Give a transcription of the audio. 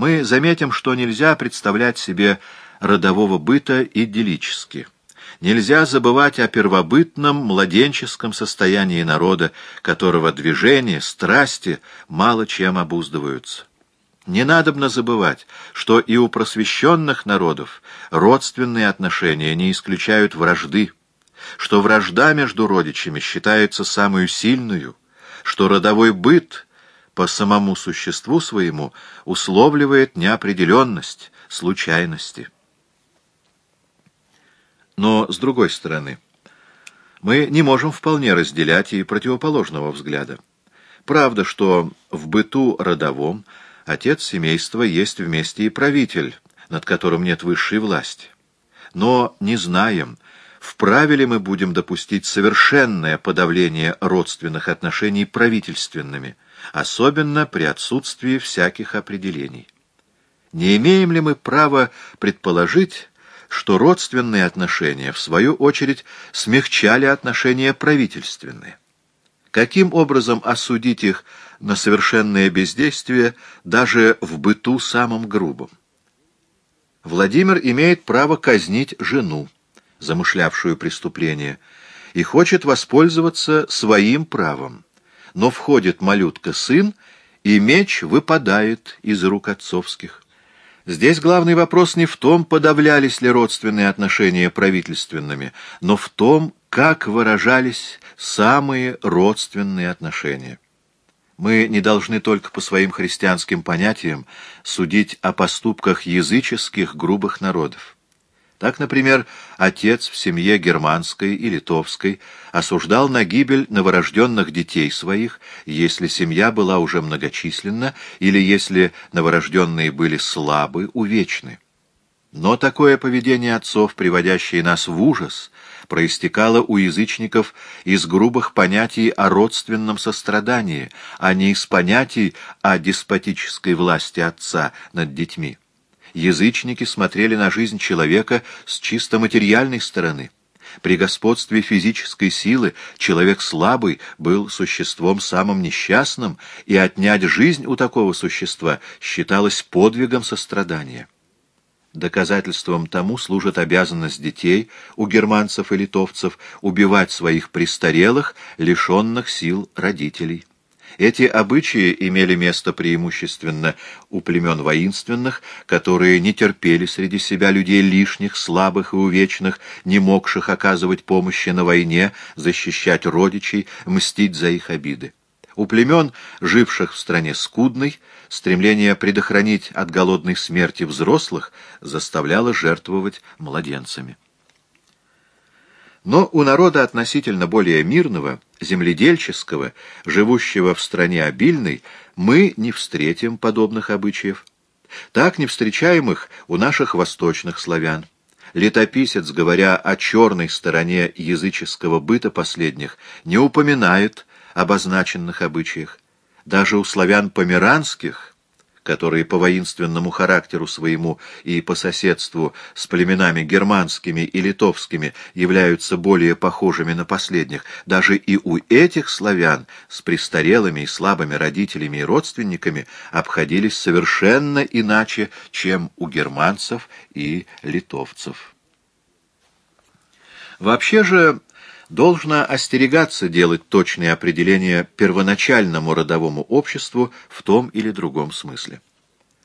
мы заметим, что нельзя представлять себе родового быта идиллически. Нельзя забывать о первобытном младенческом состоянии народа, которого движения, страсти мало чем обуздываются. Не надобно забывать, что и у просвещенных народов родственные отношения не исключают вражды, что вражда между родичами считается самую сильную, что родовой быт по самому существу своему условливает неопределенность, случайности. Но, с другой стороны, мы не можем вполне разделять и противоположного взгляда. Правда, что в быту родовом отец семейства есть вместе и правитель, над которым нет высшей власти. Но не знаем, вправе ли мы будем допустить совершенное подавление родственных отношений правительственными, особенно при отсутствии всяких определений. Не имеем ли мы права предположить, что родственные отношения, в свою очередь, смягчали отношения правительственные? Каким образом осудить их на совершенное бездействие даже в быту самым грубом? Владимир имеет право казнить жену, замышлявшую преступление, и хочет воспользоваться своим правом. Но входит малютка-сын, и меч выпадает из рук отцовских. Здесь главный вопрос не в том, подавлялись ли родственные отношения правительственными, но в том, как выражались самые родственные отношения. Мы не должны только по своим христианским понятиям судить о поступках языческих грубых народов. Так, например, отец в семье германской и литовской осуждал на гибель новорожденных детей своих, если семья была уже многочисленна или если новорожденные были слабы, увечны. Но такое поведение отцов, приводящее нас в ужас, проистекало у язычников из грубых понятий о родственном сострадании, а не из понятий о деспотической власти отца над детьми. Язычники смотрели на жизнь человека с чисто материальной стороны. При господстве физической силы человек слабый был существом самым несчастным, и отнять жизнь у такого существа считалось подвигом сострадания. Доказательством тому служит обязанность детей у германцев и литовцев убивать своих престарелых, лишенных сил родителей. Эти обычаи имели место преимущественно у племен воинственных, которые не терпели среди себя людей лишних, слабых и увечных, не могших оказывать помощи на войне, защищать родичей, мстить за их обиды. У племен, живших в стране скудной, стремление предохранить от голодной смерти взрослых заставляло жертвовать младенцами. Но у народа относительно более мирного, земледельческого, живущего в стране обильной, мы не встретим подобных обычаев. Так не встречаем их у наших восточных славян. Летописец, говоря о черной стороне языческого быта последних, не упоминает обозначенных обычаях. Даже у славян померанских которые по воинственному характеру своему и по соседству с племенами германскими и литовскими являются более похожими на последних, даже и у этих славян с престарелыми и слабыми родителями и родственниками обходились совершенно иначе, чем у германцев и литовцев. Вообще же должно остерегаться делать точные определения первоначальному родовому обществу в том или другом смысле.